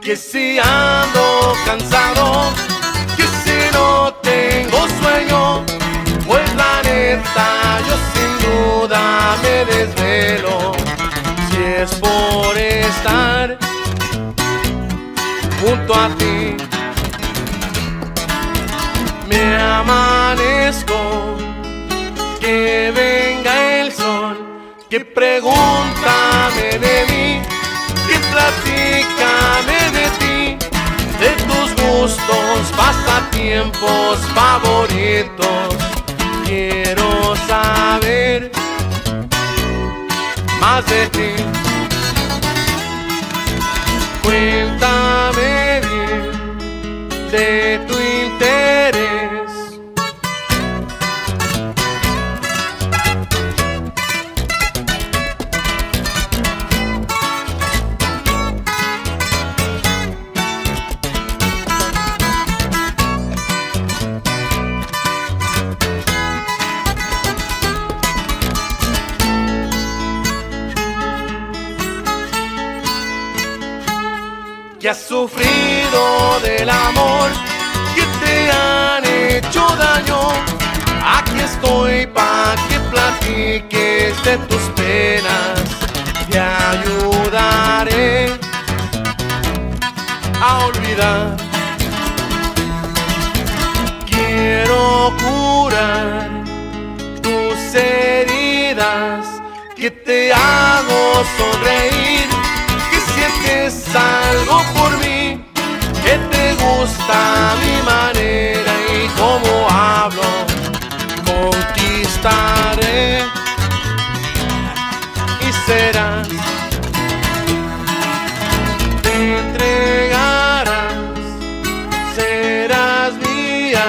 que si ando cansado, que si no tengo sueño, pues la neta yo sin duda me desvelo, si es por estar junto a ti. Me amanezco, que venga el sol, que pregúntame de mí, que platícame pasatiempos favoritos. Quiero saber más de ti. Cuéntame bien de tu que has sufrido del amor que te han hecho daño. Aquí estoy para que platiques de tus penas, te ayudaré a olvidar. Quiero curar tus heridas, que te hago sonreír gusta mi manera y cómo hablo, conquistaré y serás, te entregarás, serás mía.